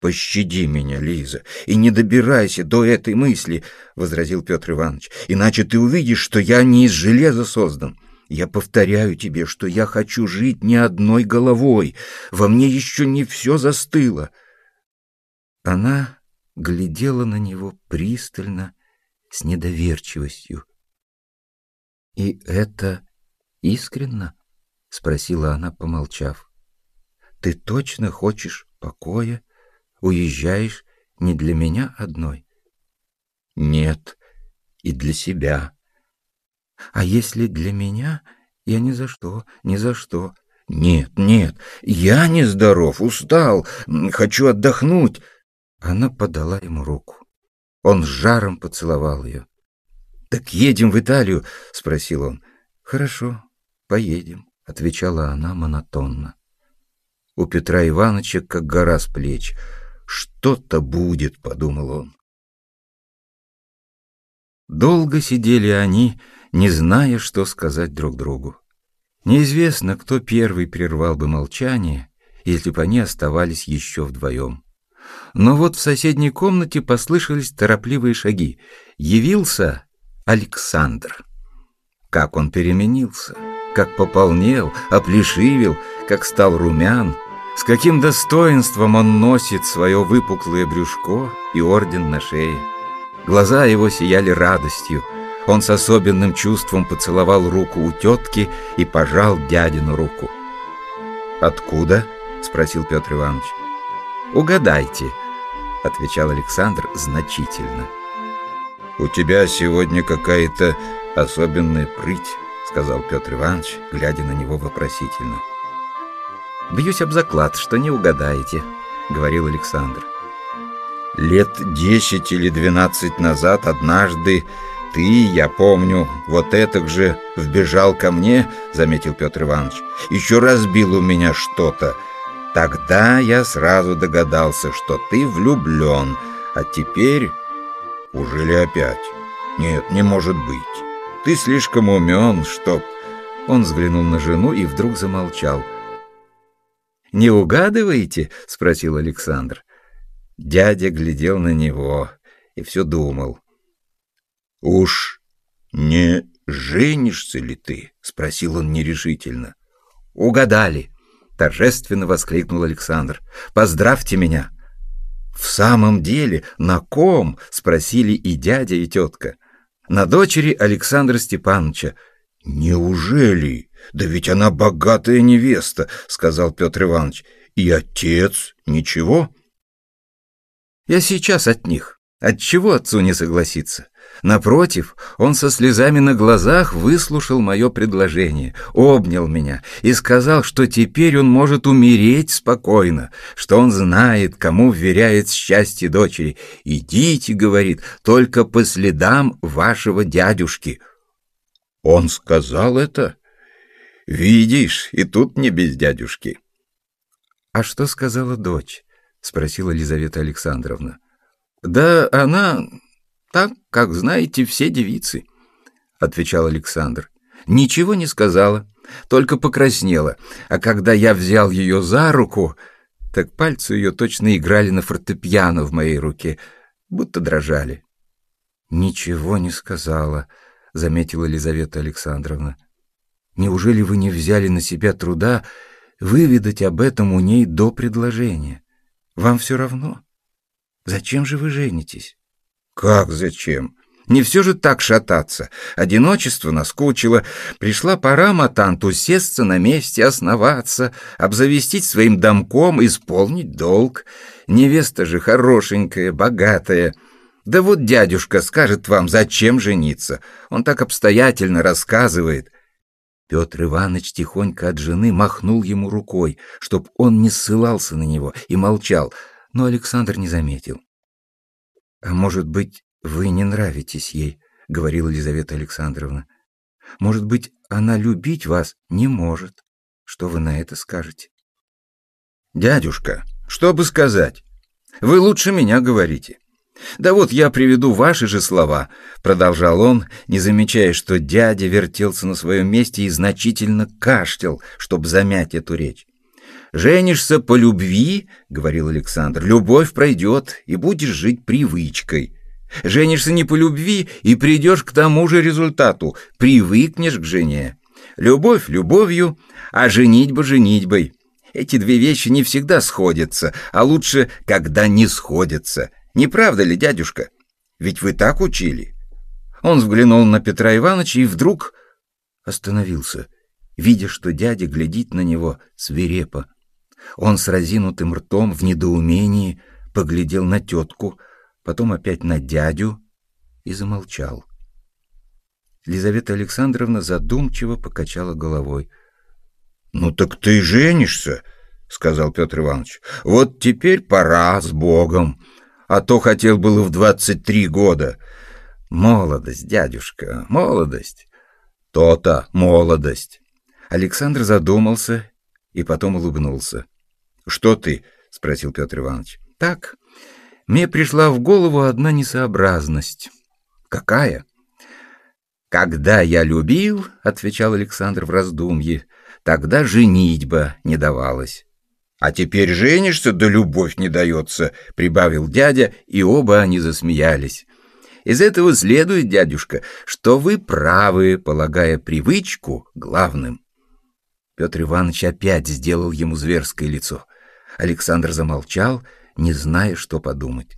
«Пощади меня, Лиза, и не добирайся до этой мысли», — возразил Петр Иванович, «иначе ты увидишь, что я не из железа создан. Я повторяю тебе, что я хочу жить не одной головой, во мне еще не все застыло». Она глядела на него пристально, с недоверчивостью. «И это искренно?» — спросила она, помолчав. «Ты точно хочешь покоя? Уезжаешь не для меня одной?» «Нет, и для себя». «А если для меня, я ни за что, ни за что». «Нет, нет, я нездоров, устал, хочу отдохнуть». Она подала ему руку. Он с жаром поцеловал ее. «Так едем в Италию?» — спросил он. «Хорошо, поедем», — отвечала она монотонно. У Петра Ивановича как гора с плеч. «Что-то будет», — подумал он. Долго сидели они, не зная, что сказать друг другу. Неизвестно, кто первый прервал бы молчание, если бы они оставались еще вдвоем. Но вот в соседней комнате послышались торопливые шаги. Явился Александр. Как он переменился, как пополнел, оплешивел, как стал румян, с каким достоинством он носит свое выпуклое брюшко и орден на шее. Глаза его сияли радостью. Он с особенным чувством поцеловал руку у тетки и пожал дядину руку. «Откуда?» — спросил Петр Иванович. «Угадайте», — отвечал Александр значительно. «У тебя сегодня какая-то особенная прыть», — сказал Петр Иванович, глядя на него вопросительно. «Бьюсь об заклад, что не угадаете», — говорил Александр. «Лет десять или двенадцать назад однажды ты, я помню, вот это же вбежал ко мне», — заметил Петр Иванович, — «еще разбил у меня что-то». Тогда я сразу догадался, что ты влюблен, а теперь... Уже ли опять? Нет, не может быть. Ты слишком умен, чтоб... Он взглянул на жену и вдруг замолчал. «Не угадываете?» — спросил Александр. Дядя глядел на него и все думал. «Уж не женишься ли ты?» — спросил он нерешительно. «Угадали!» торжественно воскликнул Александр. Поздравьте меня. В самом деле, на ком? спросили и дядя, и тетка. На дочери Александра Степановича. Неужели? Да ведь она богатая невеста, сказал Петр Иванович. И отец ничего? Я сейчас от них. Отчего отцу не согласиться? Напротив, он со слезами на глазах выслушал мое предложение, обнял меня и сказал, что теперь он может умереть спокойно, что он знает, кому вверяет счастье дочери. «Идите, — говорит, — только по следам вашего дядюшки». Он сказал это? Видишь, и тут не без дядюшки. «А что сказала дочь?» — спросила Елизавета Александровна. «Да она так, как знаете все девицы», — отвечал Александр. «Ничего не сказала, только покраснела, а когда я взял ее за руку, так пальцы ее точно играли на фортепиано в моей руке, будто дрожали». «Ничего не сказала», — заметила Елизавета Александровна. «Неужели вы не взяли на себя труда выведать об этом у ней до предложения? Вам все равно? Зачем же вы женитесь?» Как зачем? Не все же так шататься. Одиночество наскучило. Пришла пора матанту сесться на месте, основаться, обзавестить своим домком, исполнить долг. Невеста же хорошенькая, богатая. Да вот дядюшка скажет вам, зачем жениться. Он так обстоятельно рассказывает. Петр Иванович тихонько от жены махнул ему рукой, чтоб он не ссылался на него, и молчал, но Александр не заметил. «А может быть, вы не нравитесь ей?» — говорила Елизавета Александровна. «Может быть, она любить вас не может. Что вы на это скажете?» «Дядюшка, что бы сказать? Вы лучше меня говорите». «Да вот я приведу ваши же слова», — продолжал он, не замечая, что дядя вертелся на своем месте и значительно кашлял, чтобы замять эту речь. «Женишься по любви, — говорил Александр, — любовь пройдет, и будешь жить привычкой. Женишься не по любви, и придешь к тому же результату, привыкнешь к жене. Любовь любовью, а женитьба женитьбой. Эти две вещи не всегда сходятся, а лучше, когда не сходятся. Не правда ли, дядюшка? Ведь вы так учили. Он взглянул на Петра Ивановича и вдруг остановился, видя, что дядя глядит на него свирепо. Он с разинутым ртом в недоумении поглядел на тетку, потом опять на дядю и замолчал. Лизавета Александровна задумчиво покачала головой. «Ну так ты женишься», — сказал Петр Иванович. «Вот теперь пора с Богом, а то хотел было в двадцать три года». «Молодость, дядюшка, молодость». «То-то молодость». Александр задумался и потом улыбнулся. «Что ты?» — спросил Петр Иванович. «Так, мне пришла в голову одна несообразность». «Какая?» «Когда я любил», — отвечал Александр в раздумье, Тогда женитьба не давалась. «А теперь женишься, да любовь не дается», — прибавил дядя, и оба они засмеялись. «Из этого следует, дядюшка, что вы правы, полагая привычку главным». Петр Иванович опять сделал ему зверское лицо. Александр замолчал, не зная, что подумать.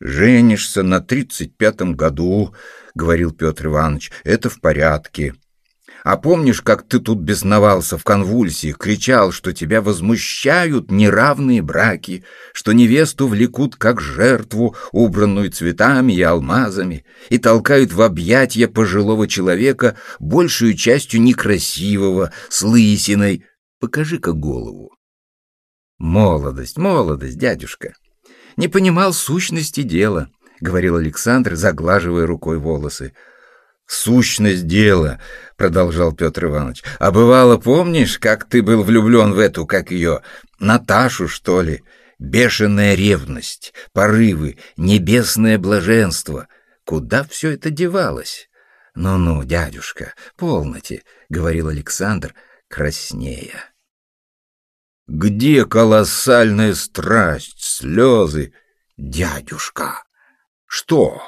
«Женишься на тридцать пятом году», — говорил Петр Иванович, — «это в порядке. А помнишь, как ты тут бесновался в конвульсиях, кричал, что тебя возмущают неравные браки, что невесту влекут как жертву, убранную цветами и алмазами, и толкают в объятья пожилого человека, большую частью некрасивого, с лысиной. Покажи-ка голову. Молодость, молодость, дядюшка. Не понимал сущности дела, — говорил Александр, заглаживая рукой волосы. «Сущность дела», — продолжал Петр Иванович. «А бывало, помнишь, как ты был влюблен в эту, как ее, Наташу, что ли? Бешеная ревность, порывы, небесное блаженство. Куда все это девалось?» «Ну-ну, дядюшка, полноте», — говорил Александр, краснея. «Где колоссальная страсть, слезы?» «Дядюшка!» «Что?»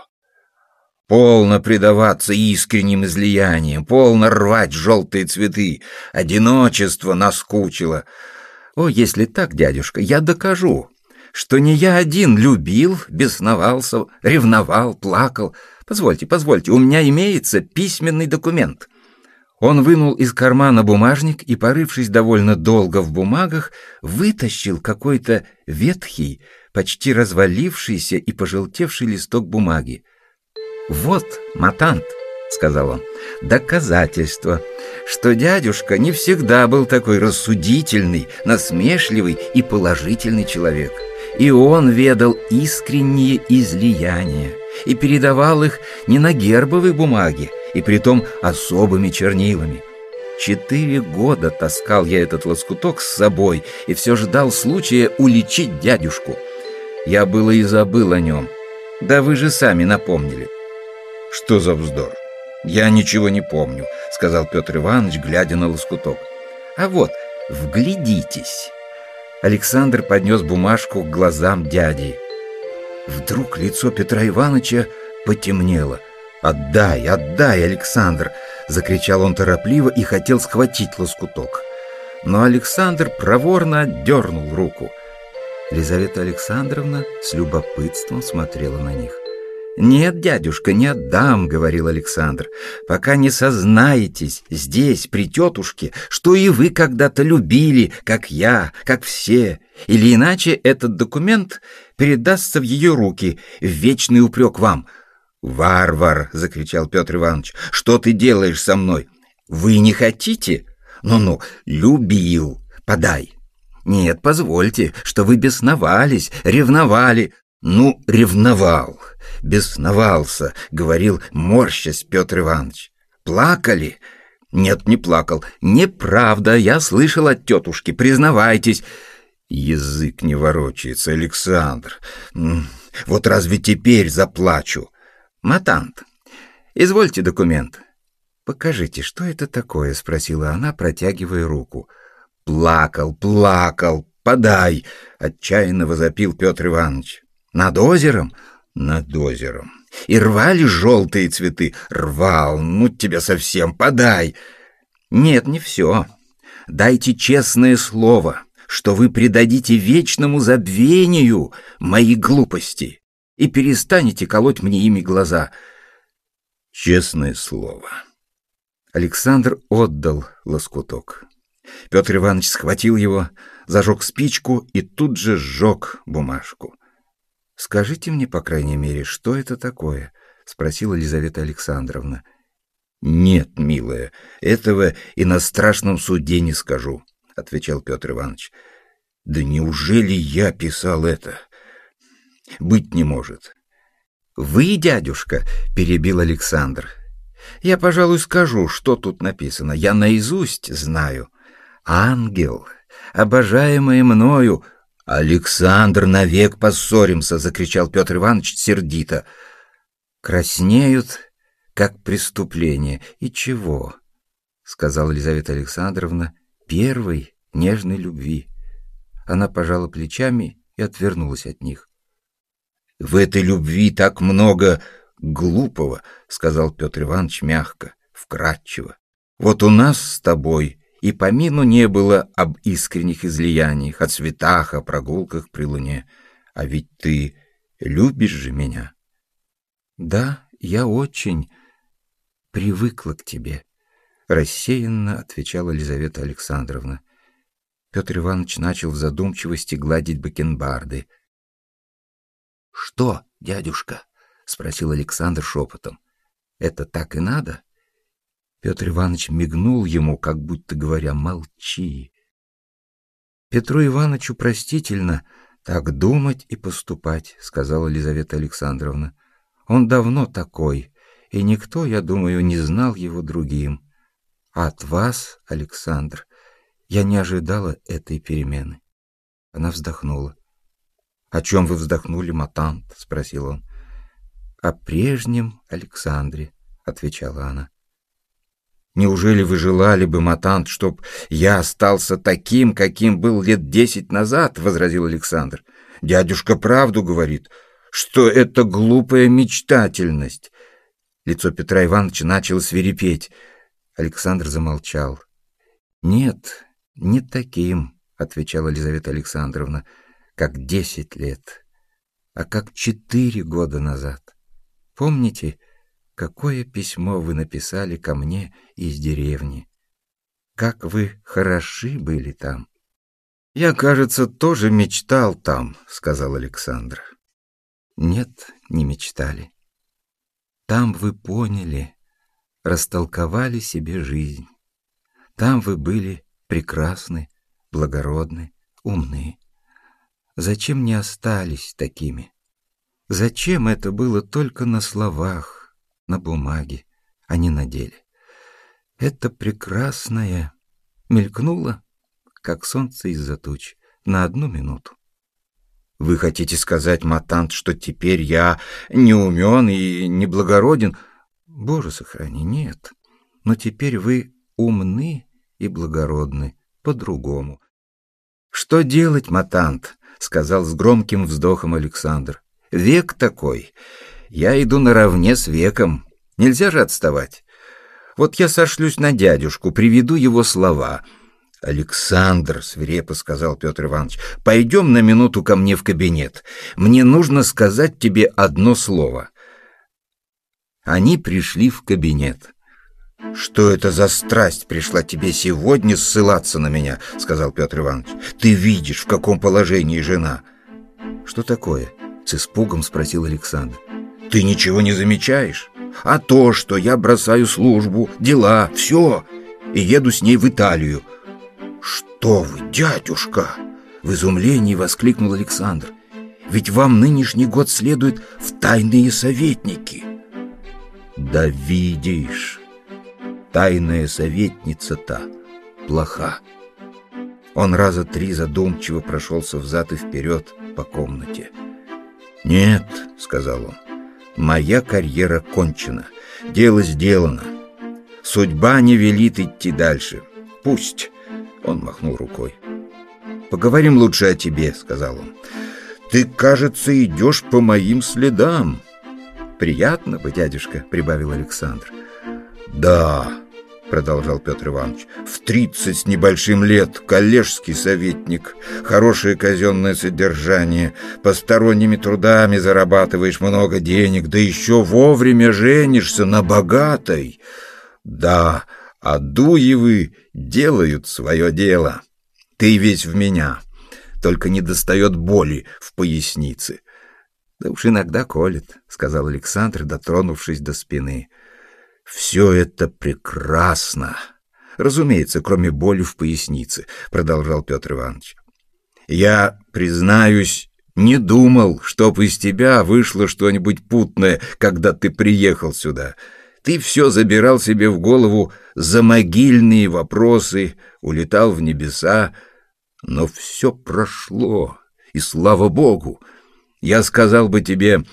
Полно предаваться искренним излияниям, полно рвать желтые цветы. Одиночество наскучило. О, если так, дядюшка, я докажу, что не я один любил, бесновался, ревновал, плакал. Позвольте, позвольте, у меня имеется письменный документ. Он вынул из кармана бумажник и, порывшись довольно долго в бумагах, вытащил какой-то ветхий, почти развалившийся и пожелтевший листок бумаги. «Вот, матант», — сказал он, — «доказательство, что дядюшка не всегда был такой рассудительный, насмешливый и положительный человек. И он ведал искренние излияния и передавал их не на гербовой бумаге, и притом особыми чернилами. Четыре года таскал я этот лоскуток с собой и все ждал случая уличить дядюшку. Я было и забыл о нем. Да вы же сами напомнили. «Что за вздор? Я ничего не помню», — сказал Петр Иванович, глядя на лоскуток. «А вот, вглядитесь». Александр поднес бумажку к глазам дяди. Вдруг лицо Петра Ивановича потемнело. «Отдай, отдай, Александр!» — закричал он торопливо и хотел схватить лоскуток. Но Александр проворно отдернул руку. Елизавета Александровна с любопытством смотрела на них. «Нет, дядюшка, не отдам», — говорил Александр, «пока не сознаетесь здесь, при тетушке, что и вы когда-то любили, как я, как все, или иначе этот документ передастся в ее руки, в вечный упрек вам». «Варвар!» — закричал Петр Иванович. «Что ты делаешь со мной? Вы не хотите? Ну-ну, любил. Подай». «Нет, позвольте, что вы бесновались, ревновали». «Ну, ревновал» бесновался, говорил, морщась Петр Иванович. Плакали? Нет, не плакал. Неправда, я слышал от тетушки, признавайтесь. Язык не ворочается, Александр. Вот разве теперь заплачу? Матант, извольте документ. Покажите, что это такое, спросила она, протягивая руку. Плакал, плакал, подай, отчаянно возопил Петр Иванович. Над озером? Над озером. И рвали желтые цветы? Рвал, ну тебя совсем, подай. Нет, не все. Дайте честное слово, что вы предадите вечному забвению мои глупости и перестанете колоть мне ими глаза. Честное слово. Александр отдал лоскуток. Петр Иванович схватил его, зажег спичку и тут же сжег бумажку. «Скажите мне, по крайней мере, что это такое?» — спросила Елизавета Александровна. «Нет, милая, этого и на страшном суде не скажу», — отвечал Петр Иванович. «Да неужели я писал это? Быть не может». «Вы, дядюшка», — перебил Александр. «Я, пожалуй, скажу, что тут написано. Я наизусть знаю. Ангел, обожаемый мною, «Александр, навек поссоримся!» — закричал Петр Иванович сердито. «Краснеют, как преступление. И чего?» — сказала Елизавета Александровна, первой нежной любви. Она пожала плечами и отвернулась от них. «В этой любви так много глупого», — сказал Петр Иванович мягко, вкратчиво. «Вот у нас с тобой и помину не было об искренних излияниях, о цветах, о прогулках при луне. А ведь ты любишь же меня. Да, я очень привыкла к тебе, рассеянно отвечала Елизавета Александровна. Петр Иванович начал в задумчивости гладить бакенбарды. «Что, дядюшка?» — спросил Александр шепотом. «Это так и надо?» Петр Иванович мигнул ему, как будто говоря, «молчи». Петру Ивановичу простительно так думать и поступать, сказала Елизавета Александровна. Он давно такой, и никто, я думаю, не знал его другим. А от вас, Александр, я не ожидала этой перемены. Она вздохнула. «О чем вы вздохнули, матант?» — спросил он. «О прежнем Александре», — отвечала она. Неужели вы желали бы, Матант, чтоб я остался таким, каким был лет десять назад? — возразил Александр. Дядюшка правду говорит, что это глупая мечтательность. Лицо Петра Ивановича начало свирепеть. Александр замолчал. «Нет, не таким», — отвечала Елизавета Александровна, — «как десять лет, а как четыре года назад. Помните, — какое письмо вы написали ко мне из деревни. Как вы хороши были там. Я, кажется, тоже мечтал там, сказал Александр. Нет, не мечтали. Там вы поняли, растолковали себе жизнь. Там вы были прекрасны, благородны, умны. Зачем не остались такими? Зачем это было только на словах, на бумаге, а не на деле. Это прекрасное мелькнуло, как солнце из-за туч, на одну минуту. Вы хотите сказать, Матант, что теперь я не умен и неблагороден? Боже, сохрани, нет. Но теперь вы умны и благородны по-другому. Что делать, Матант? сказал с громким вздохом Александр. Век такой. Я иду наравне с веком. Нельзя же отставать. Вот я сошлюсь на дядюшку, приведу его слова. «Александр», — свирепо сказал Петр Иванович, — «пойдем на минуту ко мне в кабинет. Мне нужно сказать тебе одно слово». Они пришли в кабинет. «Что это за страсть пришла тебе сегодня ссылаться на меня?» — сказал Петр Иванович. «Ты видишь, в каком положении жена». «Что такое?» — с испугом спросил Александр. Ты ничего не замечаешь? А то, что я бросаю службу, дела, все, и еду с ней в Италию. Что вы, дядюшка? В изумлении воскликнул Александр. Ведь вам нынешний год следует в тайные советники. Да видишь, тайная советница-то плоха. Он раза три задумчиво прошелся взад и вперед по комнате. «Нет», — сказал он, Моя карьера кончена. Дело сделано. Судьба не велит идти дальше. Пусть. Он махнул рукой. «Поговорим лучше о тебе», — сказал он. «Ты, кажется, идешь по моим следам». «Приятно бы, дядюшка», — прибавил Александр. «Да», — продолжал Петр Иванович, — «в тридцать с небольшим лет коллежский советник, хорошее казенное содержание, посторонними трудами зарабатываешь много денег, да еще вовремя женишься на богатой. Да, а Дуевы делают свое дело. Ты весь в меня, только не достает боли в пояснице». «Да уж иногда колет», — сказал Александр, дотронувшись до спины. «Все это прекрасно. Разумеется, кроме боли в пояснице», — продолжал Петр Иванович. «Я, признаюсь, не думал, чтоб из тебя вышло что-нибудь путное, когда ты приехал сюда. Ты все забирал себе в голову за могильные вопросы, улетал в небеса, но все прошло, и слава богу. Я сказал бы тебе,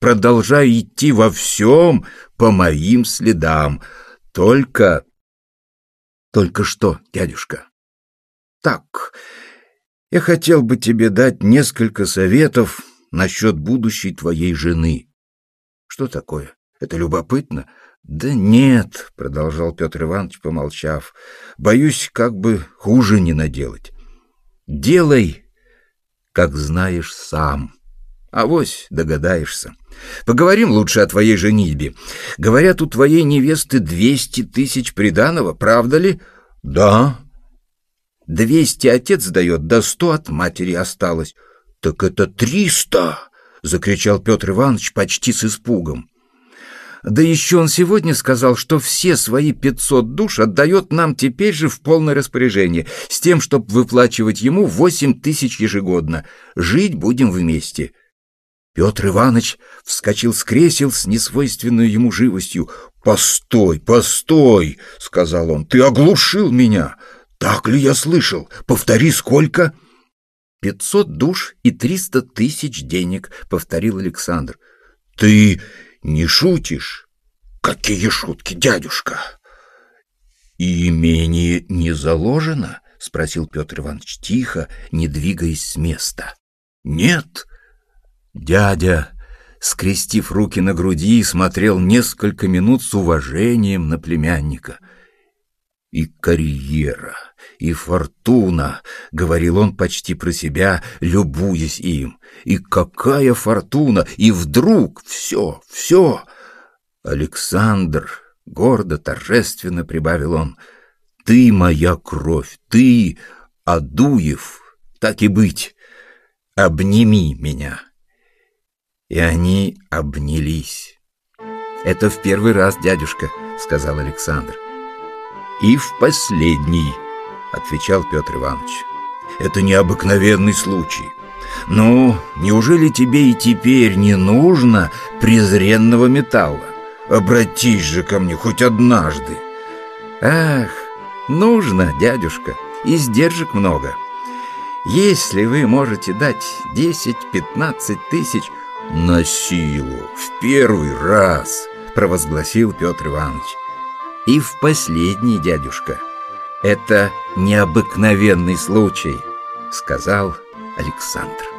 продолжай идти во всем по моим следам. Только... Только что, дядюшка? Так, я хотел бы тебе дать несколько советов насчет будущей твоей жены. Что такое? Это любопытно? Да нет, продолжал Петр Иванович, помолчав. Боюсь, как бы хуже не наделать. Делай, как знаешь сам. Авось догадаешься. Поговорим лучше о твоей женитьбе. Говорят, у твоей невесты двести тысяч приданого, правда ли? Да. Двести отец дает, да сто от матери осталось. Так это триста! Закричал Петр Иванович почти с испугом. Да еще он сегодня сказал, что все свои пятьсот душ отдает нам теперь же в полное распоряжение, с тем, чтобы выплачивать ему восемь тысяч ежегодно. Жить будем вместе. Петр Иванович вскочил с кресел с несвойственной ему живостью. «Постой, постой!» — сказал он. «Ты оглушил меня! Так ли я слышал? Повтори, сколько?» «Пятьсот душ и триста тысяч денег», — повторил Александр. «Ты не шутишь?» «Какие шутки, дядюшка?» «И имение не заложено?» — спросил Петр Иванович тихо, не двигаясь с места. «Нет», Дядя, скрестив руки на груди, смотрел несколько минут с уважением на племянника. «И карьера, и фортуна», — говорил он почти про себя, любуясь им. «И какая фортуна! И вдруг все, все!» «Александр», — гордо, торжественно прибавил он, — «ты моя кровь, ты, Адуев, так и быть, обними меня» и они обнялись. «Это в первый раз, дядюшка», — сказал Александр. «И в последний», — отвечал Петр Иванович. «Это необыкновенный случай. Ну, неужели тебе и теперь не нужно презренного металла? Обратись же ко мне хоть однажды». «Ах, нужно, дядюшка, издержек много. Если вы можете дать десять-пятнадцать тысяч, «На силу, в первый раз!» — провозгласил Петр Иванович. «И в последний, дядюшка. Это необыкновенный случай», — сказал Александр.